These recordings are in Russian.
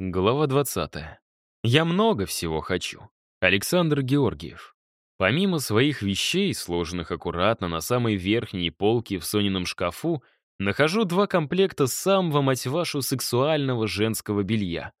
Глава 20. Я много всего хочу. Александр Георгиев. Помимо своих вещей, сложенных аккуратно на самой верхней полке в Сонином шкафу, нахожу два комплекта самого, мать вашу, сексуального женского белья.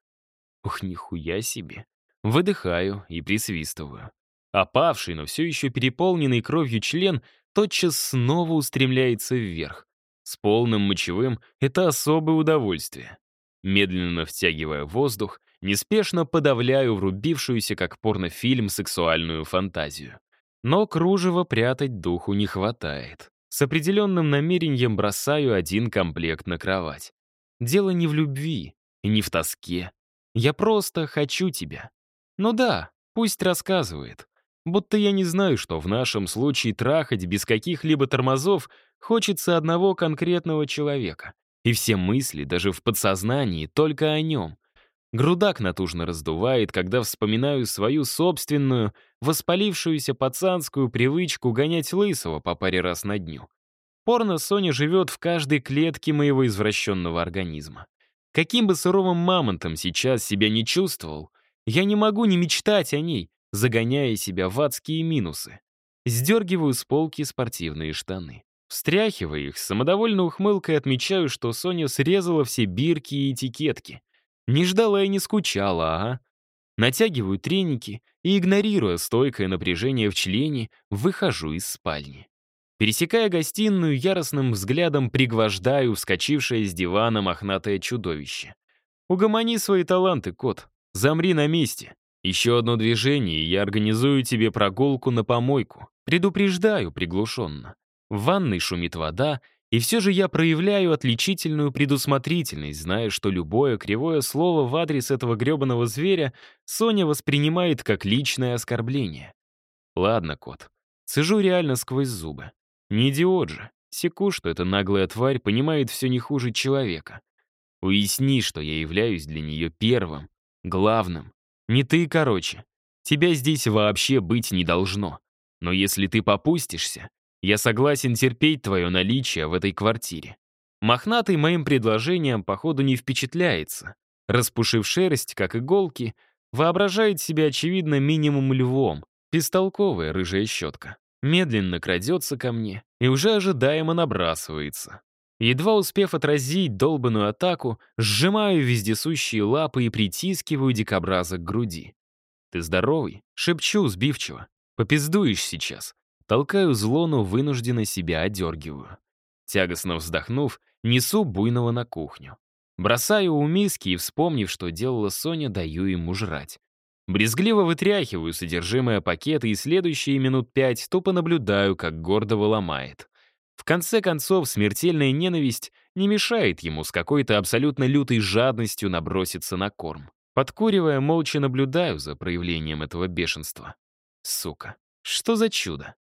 Ух, нихуя себе. Выдыхаю и присвистываю. Опавший, но все еще переполненный кровью член тотчас снова устремляется вверх. С полным мочевым — это особое удовольствие. Медленно втягивая воздух, неспешно подавляю врубившуюся как порнофильм сексуальную фантазию. Но кружева прятать духу не хватает. С определенным намерением бросаю один комплект на кровать. Дело не в любви и не в тоске. Я просто хочу тебя. Ну да, пусть рассказывает. Будто я не знаю, что в нашем случае трахать без каких-либо тормозов хочется одного конкретного человека. И все мысли, даже в подсознании, только о нем. Грудак натужно раздувает, когда вспоминаю свою собственную, воспалившуюся пацанскую привычку гонять лысого по паре раз на дню. Порно Соня живет в каждой клетке моего извращенного организма. Каким бы суровым мамонтом сейчас себя не чувствовал, я не могу не мечтать о ней, загоняя себя в адские минусы. Сдергиваю с полки спортивные штаны. Встряхивая их, с самодовольной ухмылкой отмечаю, что Соня срезала все бирки и этикетки. Не ждала и не скучала, ага. Натягиваю треники и, игнорируя стойкое напряжение в члене, выхожу из спальни. Пересекая гостиную, яростным взглядом пригвождаю вскочившее с дивана мохнатое чудовище. Угомони свои таланты, кот. Замри на месте. Еще одно движение, и я организую тебе прогулку на помойку. Предупреждаю приглушенно. В ванной шумит вода, и все же я проявляю отличительную предусмотрительность, зная, что любое кривое слово в адрес этого гребаного зверя Соня воспринимает как личное оскорбление. Ладно, кот. Сижу реально сквозь зубы. Не идиот же. Секу, что эта наглая тварь понимает все не хуже человека. Уясни, что я являюсь для нее первым, главным. Не ты, короче. Тебя здесь вообще быть не должно. Но если ты попустишься, я согласен терпеть твое наличие в этой квартире. Мохнатый моим предложением, походу, не впечатляется. Распушив шерсть, как иголки, воображает себя, очевидно, минимум львом. Бестолковая рыжая щетка. Медленно крадется ко мне и уже ожидаемо набрасывается. Едва успев отразить долбанную атаку, сжимаю вездесущие лапы и притискиваю дикобраза к груди. «Ты здоровый?» — шепчу сбивчиво. «Попиздуешь сейчас. Толкаю злону, вынужденно себя одергиваю. Тягостно вздохнув, несу буйного на кухню. Бросаю у миски и, вспомнив, что делала Соня, даю ему жрать. Брезгливо вытряхиваю содержимое пакета и следующие минут пять тупо наблюдаю, как гордо ломает. В конце концов, смертельная ненависть не мешает ему с какой-то абсолютно лютой жадностью наброситься на корм. Подкуривая, молча наблюдаю за проявлением этого бешенства. Сука, что за чудо?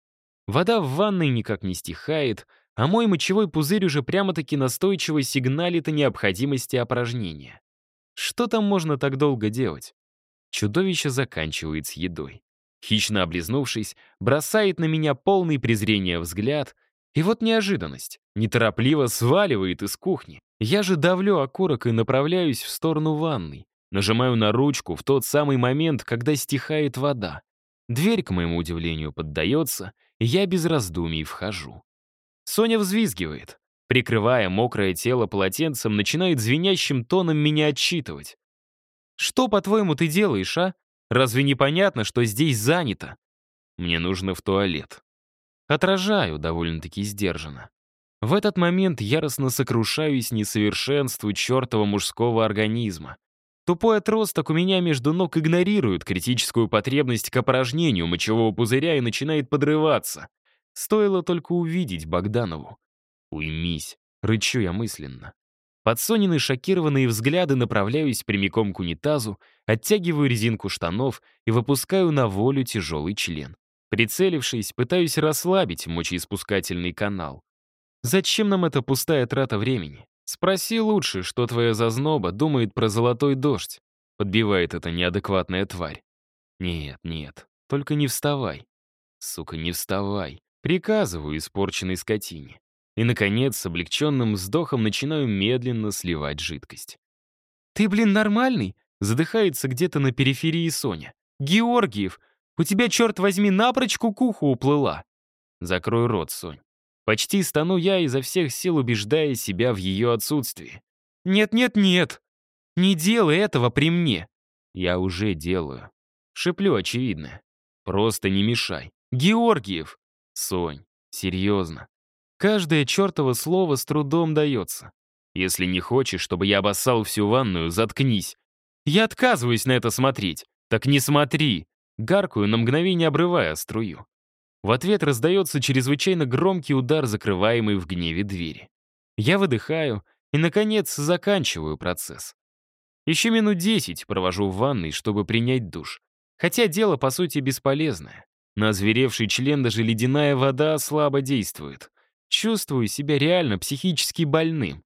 Вода в ванной никак не стихает, а мой мочевой пузырь уже прямо-таки настойчиво сигналит о необходимости опорожнения. Что там можно так долго делать? Чудовище заканчивает с едой. Хищно облизнувшись, бросает на меня полный презрения взгляд, и вот неожиданность. Неторопливо сваливает из кухни. Я же давлю окурок и направляюсь в сторону ванной. Нажимаю на ручку в тот самый момент, когда стихает вода. Дверь, к моему удивлению, поддается, я без раздумий вхожу. Соня взвизгивает. Прикрывая мокрое тело полотенцем, начинает звенящим тоном меня отчитывать. «Что, по-твоему, ты делаешь, а? Разве не понятно, что здесь занято?» «Мне нужно в туалет». Отражаю довольно-таки сдержанно. В этот момент яростно сокрушаюсь несовершенству чертова мужского организма. Тупой отросток у меня между ног игнорирует критическую потребность к опорожнению мочевого пузыря и начинает подрываться. Стоило только увидеть Богданову. «Уймись», — рычу я мысленно. Под шокированные взгляды направляюсь прямиком к унитазу, оттягиваю резинку штанов и выпускаю на волю тяжелый член. Прицелившись, пытаюсь расслабить мочеиспускательный канал. Зачем нам эта пустая трата времени? «Спроси лучше, что твоя зазноба думает про золотой дождь», подбивает эта неадекватная тварь. «Нет, нет, только не вставай. Сука, не вставай. Приказываю испорченной скотине. И, наконец, с облегченным вздохом начинаю медленно сливать жидкость. «Ты, блин, нормальный?» Задыхается где-то на периферии Соня. «Георгиев, у тебя, черт возьми, напрочь кукуха уплыла!» Закрой рот, Сонь. Почти стану я, изо всех сил убеждая себя в ее отсутствии. «Нет-нет-нет! Не делай этого при мне!» Я уже делаю. Шеплю очевидное. Просто не мешай. Георгиев! Сонь, серьезно. Каждое чертово слово с трудом дается. Если не хочешь, чтобы я обоссал всю ванную, заткнись. Я отказываюсь на это смотреть. Так не смотри. Гаркую, на мгновение обрывая струю. В ответ раздается чрезвычайно громкий удар, закрываемый в гневе двери. Я выдыхаю и, наконец, заканчиваю процесс. Еще минут десять провожу в ванной, чтобы принять душ. Хотя дело, по сути, бесполезное. На озверевший член даже ледяная вода слабо действует. Чувствую себя реально психически больным.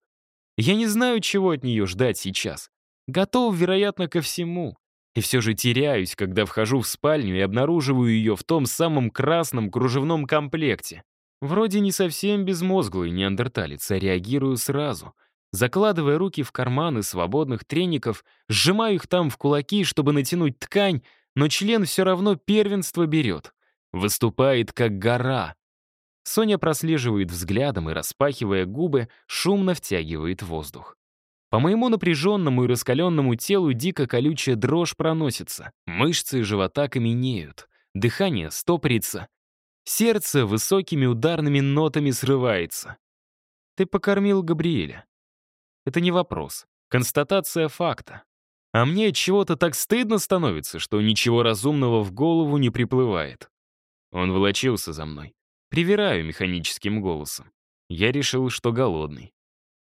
Я не знаю, чего от нее ждать сейчас. Готов, вероятно, ко всему. И все же теряюсь, когда вхожу в спальню и обнаруживаю ее в том самом красном кружевном комплекте. Вроде не совсем безмозглый неандерталец, а реагирую сразу. Закладывая руки в карманы свободных треников, сжимаю их там в кулаки, чтобы натянуть ткань, но член все равно первенство берет. Выступает как гора. Соня прослеживает взглядом и, распахивая губы, шумно втягивает воздух. По моему напряженному и раскаленному телу дико колючая дрожь проносится, мышцы живота каменеют, дыхание стопорится, сердце высокими ударными нотами срывается. Ты покормил Габриэля. Это не вопрос, констатация факта. А мне чего-то так стыдно становится, что ничего разумного в голову не приплывает. Он волочился за мной. Привираю механическим голосом. Я решил, что голодный.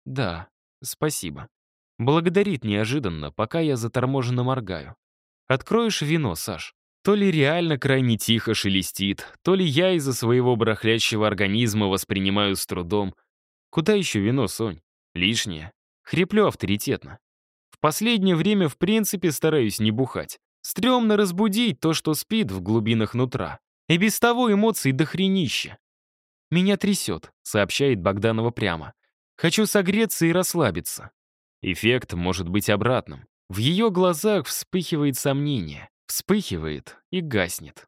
Да, спасибо. Благодарит неожиданно, пока я заторможенно моргаю. Откроешь вино, Саш? То ли реально крайне тихо шелестит, то ли я из-за своего барахлящего организма воспринимаю с трудом. Куда еще вино, Сонь? Лишнее. Хриплю авторитетно. В последнее время в принципе стараюсь не бухать. Стремно разбудить то, что спит в глубинах нутра. И без того эмоций дохренища. «Меня трясет», — сообщает Богданова прямо. «Хочу согреться и расслабиться». Эффект может быть обратным. В ее глазах вспыхивает сомнение. Вспыхивает и гаснет.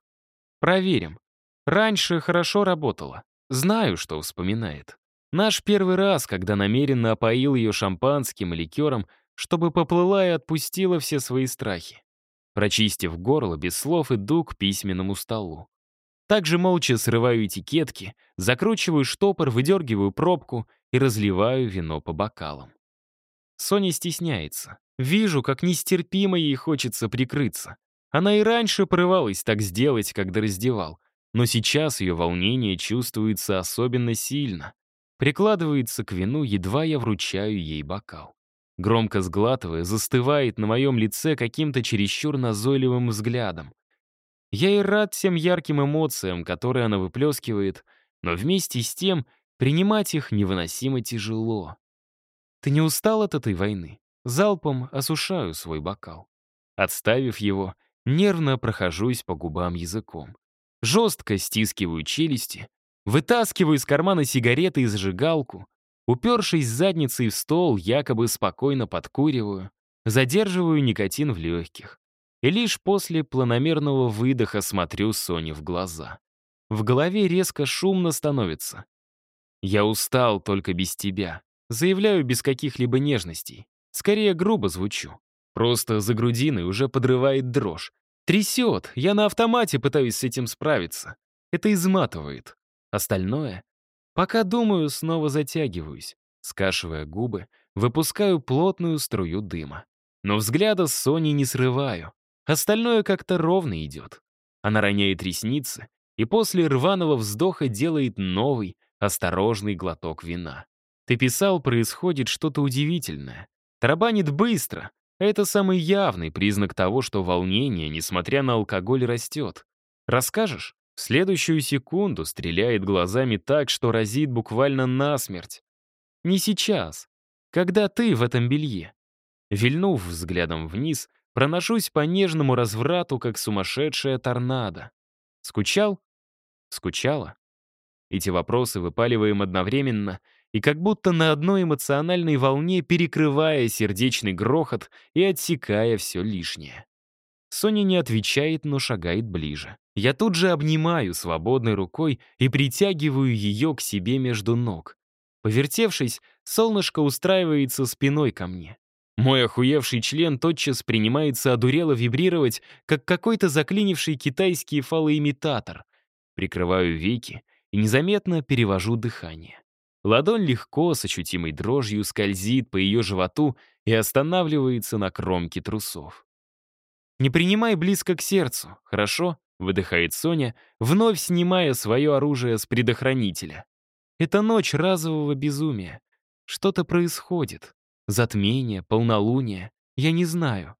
Проверим. Раньше хорошо работало. Знаю, что вспоминает. Наш первый раз, когда намеренно опоил ее шампанским и ликером, чтобы поплыла и отпустила все свои страхи. Прочистив горло, без слов иду к письменному столу. Также молча срываю этикетки, закручиваю штопор, выдергиваю пробку и разливаю вино по бокалам. Соня стесняется. Вижу, как нестерпимо ей хочется прикрыться. Она и раньше порывалась так сделать, когда раздевал. Но сейчас ее волнение чувствуется особенно сильно. Прикладывается к вину, едва я вручаю ей бокал. Громко сглатывая, застывает на моем лице каким-то чересчур назойливым взглядом. Я и рад всем ярким эмоциям, которые она выплескивает, но вместе с тем принимать их невыносимо тяжело. Ты не устал от этой войны? Залпом осушаю свой бокал. Отставив его, нервно прохожусь по губам языком. Жестко стискиваю челюсти, вытаскиваю из кармана сигареты и зажигалку, упершись задницей в стол, якобы спокойно подкуриваю, задерживаю никотин в легких. И лишь после планомерного выдоха смотрю Соне в глаза. В голове резко шумно становится. «Я устал только без тебя», заявляю без каких-либо нежностей. Скорее грубо звучу. Просто за грудиной уже подрывает дрожь. Трясет, я на автомате пытаюсь с этим справиться. Это изматывает. Остальное? Пока думаю, снова затягиваюсь. Скашивая губы, выпускаю плотную струю дыма. Но взгляда с Соней не срываю. Остальное как-то ровно идет. Она роняет ресницы и после рваного вздоха делает новый, осторожный глоток вина. Ты писал, происходит что-то удивительное. Тарабанит быстро, это самый явный признак того, что волнение, несмотря на алкоголь, растет. Расскажешь? В следующую секунду стреляет глазами так, что разит буквально насмерть. Не сейчас. Когда ты в этом белье. Вильнув взглядом вниз, Проношусь по нежному разврату, как сумасшедшая торнадо. Скучал? Скучала? Эти вопросы выпаливаем одновременно, и как будто на одной эмоциональной волне перекрывая сердечный грохот и отсекая все лишнее. Соня не отвечает, но шагает ближе. Я тут же обнимаю свободной рукой и притягиваю ее к себе между ног. Повертевшись, солнышко устраивается спиной ко мне. Мой охуевший член тотчас принимается одурело вибрировать, как какой-то заклинивший китайский фалоимитатор. Прикрываю веки и незаметно перевожу дыхание. Ладонь легко, с ощутимой дрожью, скользит по ее животу и останавливается на кромке трусов. «Не принимай близко к сердцу, хорошо?» — выдыхает Соня, вновь снимая свое оружие с предохранителя. «Это ночь разового безумия. Что-то происходит. Затмение, полнолуние. Я не знаю».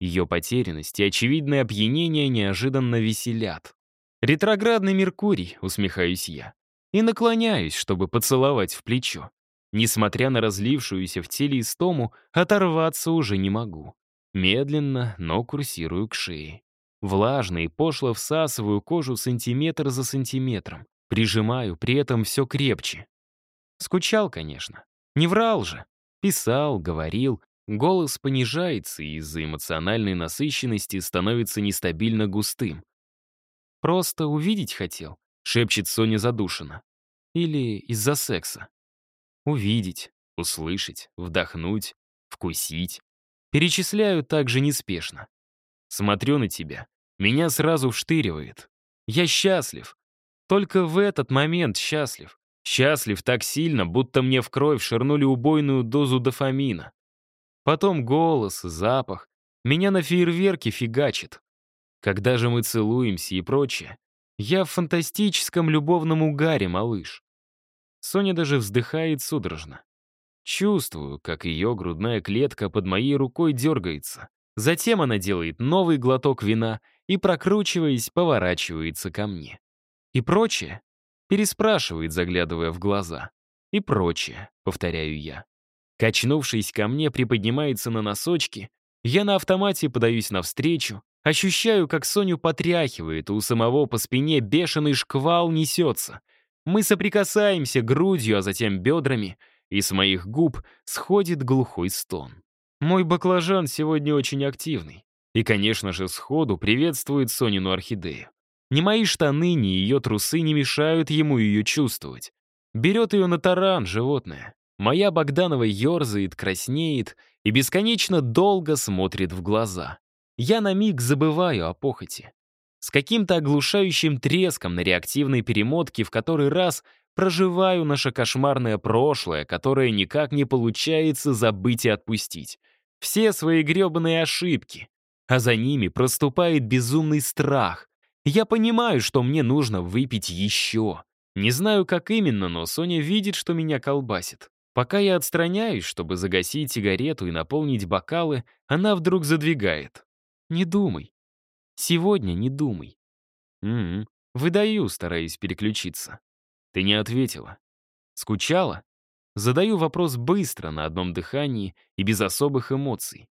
Ее потерянность и очевидное опьянение неожиданно веселят. «Ретроградный Меркурий», — усмехаюсь я. И наклоняюсь, чтобы поцеловать в плечо. Несмотря на разлившуюся в теле истому, оторваться уже не могу. Медленно, но курсирую к шее. Влажно и пошло всасываю кожу сантиметр за сантиметром. Прижимаю при этом все крепче. Скучал, конечно. Не врал же. Писал, говорил. Голос понижается и из-за эмоциональной насыщенности становится нестабильно густым. «Просто увидеть хотел», — шепчет Соня задушенно. «Или из-за секса?» «Увидеть, услышать, вдохнуть, вкусить, Перечисляю также неспешно. Смотрю на тебя. Меня сразу вштыривает. Я счастлив. Только в этот момент счастлив. Счастлив так сильно, будто мне в кровь ширнули убойную дозу дофамина. Потом голос, запах. Меня на фейерверке фигачит. Когда же мы целуемся и прочее, я в фантастическом любовном угаре, малыш. Соня даже вздыхает судорожно. Чувствую, как ее грудная клетка под моей рукой дергается. Затем она делает новый глоток вина и, прокручиваясь, поворачивается ко мне. И прочее переспрашивает, заглядывая в глаза. И прочее, повторяю я. Качнувшись ко мне, приподнимается на носочки. Я на автомате подаюсь навстречу, ощущаю, как Соню потряхивает, у самого по спине бешеный шквал несется. Мы соприкасаемся грудью, а затем бедрами — и с моих губ сходит глухой стон. Мой баклажан сегодня очень активный. И, конечно же, сходу приветствует Сонину орхидею. Ни мои штаны, ни ее трусы не мешают ему ее чувствовать. Берет ее на таран, животное. Моя Богданова ерзает, краснеет и бесконечно долго смотрит в глаза. Я на миг забываю о похоти. С каким-то оглушающим треском на реактивной перемотке в который раз проживаю наше кошмарное прошлое, которое никак не получается забыть и отпустить. Все свои гребаные ошибки. А за ними проступает безумный страх. Я понимаю, что мне нужно выпить еще. Не знаю, как именно, но Соня видит, что меня колбасит. Пока я отстраняюсь, чтобы загасить сигарету и наполнить бокалы, она вдруг задвигает. «Не думай. Сегодня не думай». «М-м, выдаю, стараясь переключиться. Ты не ответила. Скучала? Задаю вопрос быстро, на одном дыхании и без особых эмоций.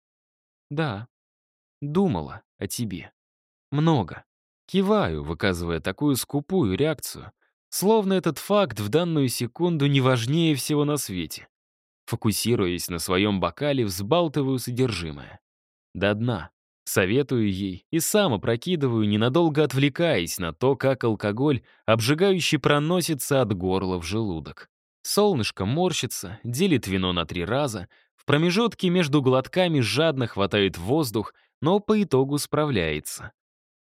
Да. Думала о тебе. Много. Киваю, выказывая такую скупую реакцию, словно этот факт в данную секунду не важнее всего на свете. Фокусируясь на своем бокале, взбалтываю содержимое. До дна. Советую ей и сам опрокидываю, ненадолго отвлекаясь на то, как алкоголь обжигающе проносится от горла в желудок. Солнышко морщится, делит вино на три раза, в промежутке между глотками жадно хватает воздух, но по итогу справляется.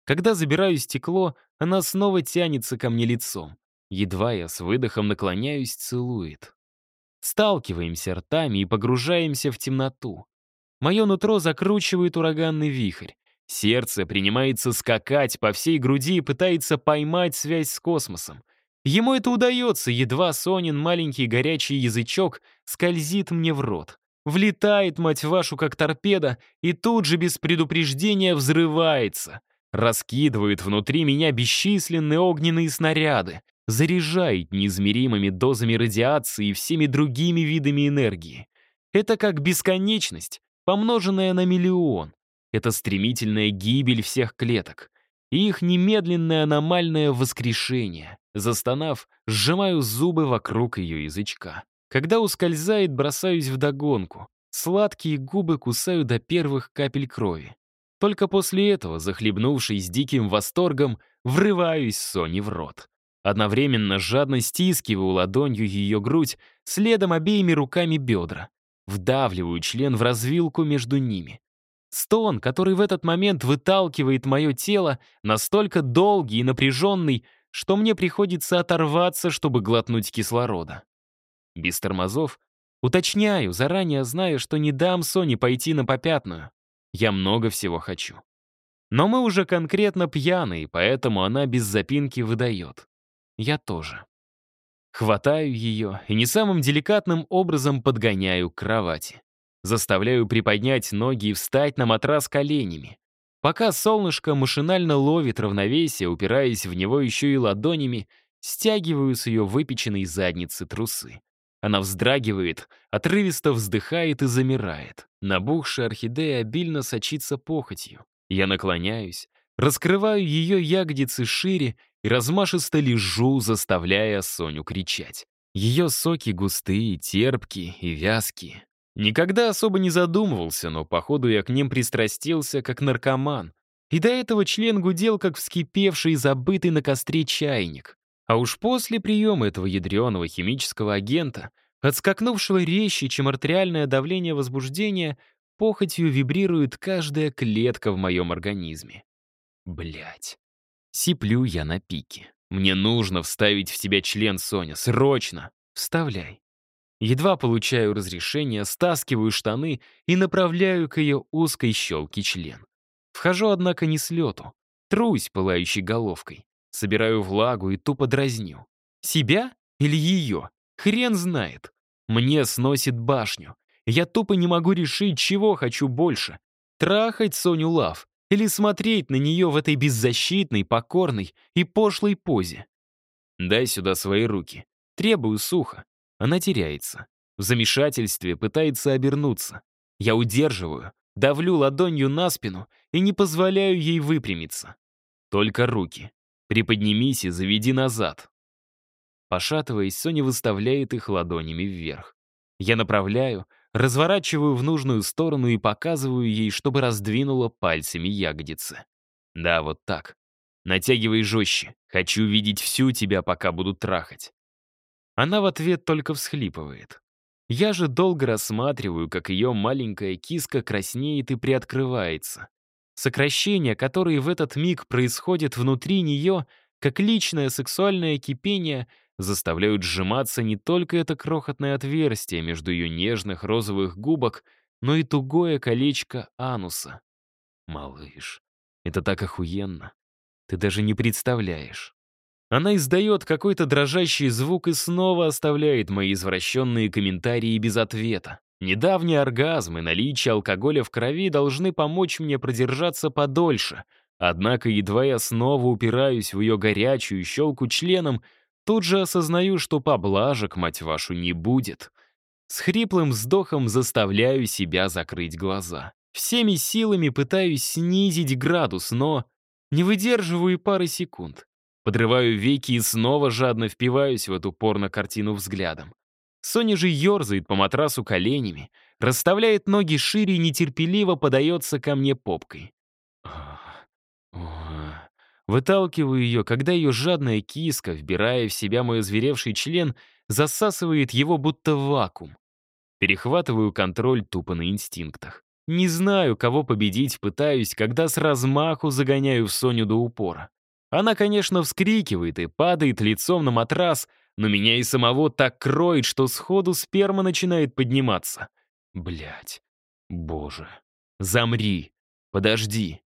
Когда забираю стекло, она снова тянется ко мне лицом. Едва я с выдохом наклоняюсь, целует. Сталкиваемся ртами и погружаемся в темноту. Мое нутро закручивает ураганный вихрь. Сердце принимается скакать по всей груди и пытается поймать связь с космосом. Ему это удается, едва Сонин маленький горячий язычок скользит мне в рот. Влетает, мать вашу, как торпеда, и тут же без предупреждения взрывается. Раскидывает внутри меня бесчисленные огненные снаряды, заряжает неизмеримыми дозами радиации и всеми другими видами энергии. Это как бесконечность, помноженное на миллион. Это стремительная гибель всех клеток. И их немедленное аномальное воскрешение. Застонав, сжимаю зубы вокруг ее язычка. Когда ускользает, бросаюсь в догонку. Сладкие губы кусаю до первых капель крови. Только после этого, захлебнувшись диким восторгом, врываюсь Соне в рот. Одновременно жадно стискиваю ладонью ее грудь, следом обеими руками бедра. Вдавливаю член в развилку между ними. Стон, который в этот момент выталкивает мое тело, настолько долгий и напряженный, что мне приходится оторваться, чтобы глотнуть кислорода. Без тормозов уточняю, заранее зная, что не дам Соне пойти на попятную. Я много всего хочу. Но мы уже конкретно пьяные, поэтому она без запинки выдает. Я тоже. Хватаю ее и не самым деликатным образом подгоняю к кровати. Заставляю приподнять ноги и встать на матрас коленями. Пока солнышко машинально ловит равновесие, упираясь в него еще и ладонями, стягиваю с ее выпеченной задницы трусы. Она вздрагивает, отрывисто вздыхает и замирает. Набухшая орхидея обильно сочится похотью. Я наклоняюсь, раскрываю ее ягодицы шире и размашисто лежу, заставляя Соню кричать. Ее соки густые, терпкие и вязкие. Никогда особо не задумывался, но, походу, я к ним пристрастился, как наркоман. И до этого член гудел, как вскипевший и забытый на костре чайник. А уж после приема этого ядреного химического агента, отскакнувшего резче, чем артериальное давление возбуждения, похотью вибрирует каждая клетка в моем организме. Блять. Сиплю я на пике. Мне нужно вставить в тебя член, Соня, срочно. Вставляй. Едва получаю разрешение, стаскиваю штаны и направляю к ее узкой щелке член. Вхожу, однако, не с лету. Трусь пылающей головкой. Собираю влагу и тупо дразню. Себя или ее? Хрен знает. Мне сносит башню. Я тупо не могу решить, чего хочу больше. Трахать Соню Лав или смотреть на нее в этой беззащитной, покорной и пошлой позе. Дай сюда свои руки. Требую сухо. Она теряется. В замешательстве пытается обернуться. Я удерживаю, давлю ладонью на спину и не позволяю ей выпрямиться. Только руки. Приподнимись и заведи назад. Пошатываясь, Соня выставляет их ладонями вверх. Я направляю, разворачиваю в нужную сторону и показываю ей, чтобы раздвинула пальцами ягодицы. Да, вот так. Натягивай жестче. Хочу видеть всю тебя, пока буду трахать. Она в ответ только всхлипывает. Я же долго рассматриваю, как ее маленькая киска краснеет и приоткрывается. Сокращения, которые в этот миг происходят внутри нее, как личное сексуальное кипение, заставляют сжиматься не только это крохотное отверстие между ее нежных розовых губок, но и тугое колечко ануса. Малыш, это так охуенно. Ты даже не представляешь. Она издает какой-то дрожащий звук и снова оставляет мои извращенные комментарии без ответа. Недавний оргазм и наличие алкоголя в крови должны помочь мне продержаться подольше. Однако едва я снова упираюсь в ее горячую щелку членом, тут же осознаю, что поблажек, мать вашу, не будет. С хриплым вздохом заставляю себя закрыть глаза. Всеми силами пытаюсь снизить градус, но не выдерживаю и пары секунд. Подрываю веки и снова жадно впиваюсь в эту порно-картину взглядом. Соня же ерзает по матрасу коленями, расставляет ноги шире и нетерпеливо подается ко мне попкой. Выталкиваю ее, когда ее жадная киска, вбирая в себя мой озверевший член, засасывает его будто в вакуум. Перехватываю контроль тупо на инстинктах. Не знаю, кого победить пытаюсь, когда с размаху загоняю в Соню до упора. Она, конечно, вскрикивает и падает лицом на матрас, но меня и самого так кроет, что сходу сперма начинает подниматься. Блять. Боже. Замри. Подожди.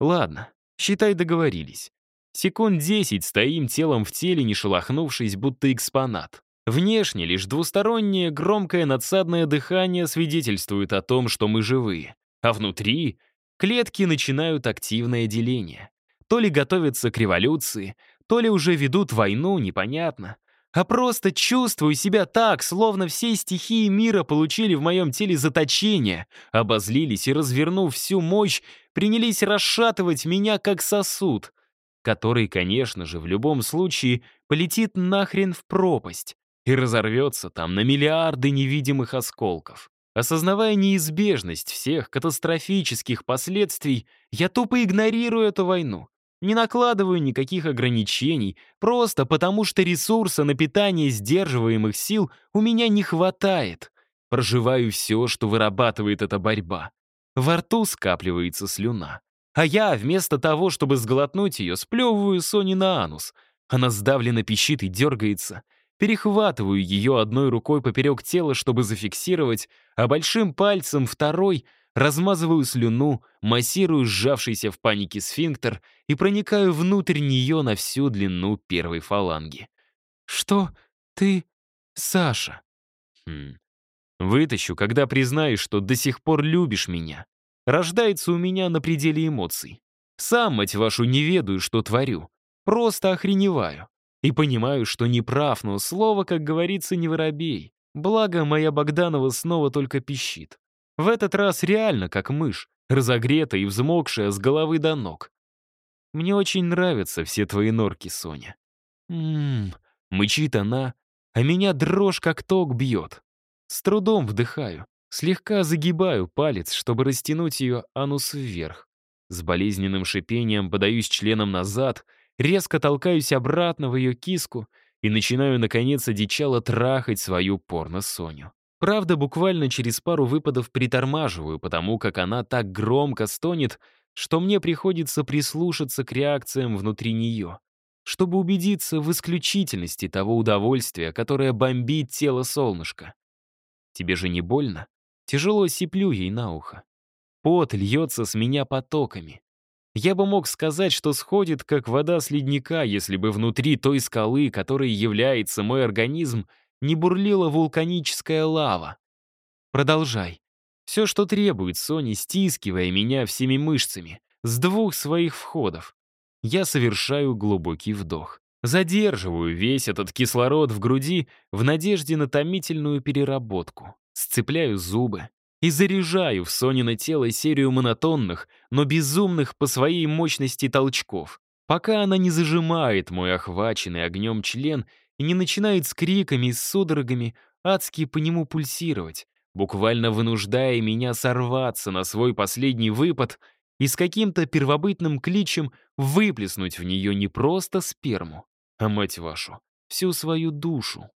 Ладно, считай, договорились. Секунд десять стоим телом в теле, не шелохнувшись, будто экспонат. Внешне лишь двустороннее громкое надсадное дыхание свидетельствует о том, что мы живые. А внутри клетки начинают активное деление. То ли готовятся к революции, то ли уже ведут войну, непонятно а просто чувствую себя так, словно все стихии мира получили в моем теле заточение, обозлились и, развернув всю мощь, принялись расшатывать меня как сосуд, который, конечно же, в любом случае полетит нахрен в пропасть. и разорвется там на миллиарды невидимых осколков. Осознавая неизбежность всех катастрофических последствий, я тупо игнорирую эту войну. Не накладываю никаких ограничений, просто потому что ресурса на питание сдерживаемых сил у меня не хватает. Проживаю все, что вырабатывает эта борьба. Во рту скапливается слюна. А я, вместо того, чтобы сглотнуть ее, сплевываю Сони на анус. Она сдавленно пищит и дергается. Перехватываю ее одной рукой поперек тела, чтобы зафиксировать, а большим пальцем второй размазываю слюну, массирую сжавшийся в панике сфинктер и проникаю внутрь нее на всю длину первой фаланги. «Что ты, Саша?» хм. «Вытащу, когда признаешь, что до сих пор любишь меня. Рождается у меня на пределе эмоций. Сам, мать вашу, не ведаю, что творю. Просто охреневаю. И понимаю, что не прав, но слово, как говорится, не воробей. Благо, моя Богданова снова только пищит. В этот раз реально как мышь, разогретая и взмокшая с головы до ног. Мне очень нравятся все твои норки, Соня. Ммм, мычит она, а меня дрожь как ток бьет. С трудом вдыхаю, слегка загибаю палец, чтобы растянуть ее анус вверх. С болезненным шипением подаюсь членом назад — резко толкаюсь обратно в ее киску и начинаю, наконец, одичало трахать свою порно-соню. Правда, буквально через пару выпадов притормаживаю, потому как она так громко стонет, что мне приходится прислушаться к реакциям внутри нее, чтобы убедиться в исключительности того удовольствия, которое бомбит тело солнышка. Тебе же не больно? Тяжело сиплю ей на ухо. Пот льется с меня потоками. Я бы мог сказать, что сходит, как вода с ледника, если бы внутри той скалы, которой является мой организм, не бурлила вулканическая лава. Продолжай. Все, что требует Сони, стискивая меня всеми мышцами, с двух своих входов. Я совершаю глубокий вдох. Задерживаю весь этот кислород в груди в надежде на томительную переработку. Сцепляю зубы, и заряжаю в Сонино тело серию монотонных, но безумных по своей мощности толчков, пока она не зажимает мой охваченный огнем член и не начинает с криками и с судорогами адски по нему пульсировать, буквально вынуждая меня сорваться на свой последний выпад и с каким-то первобытным кличем выплеснуть в нее не просто сперму, а, мать вашу, всю свою душу.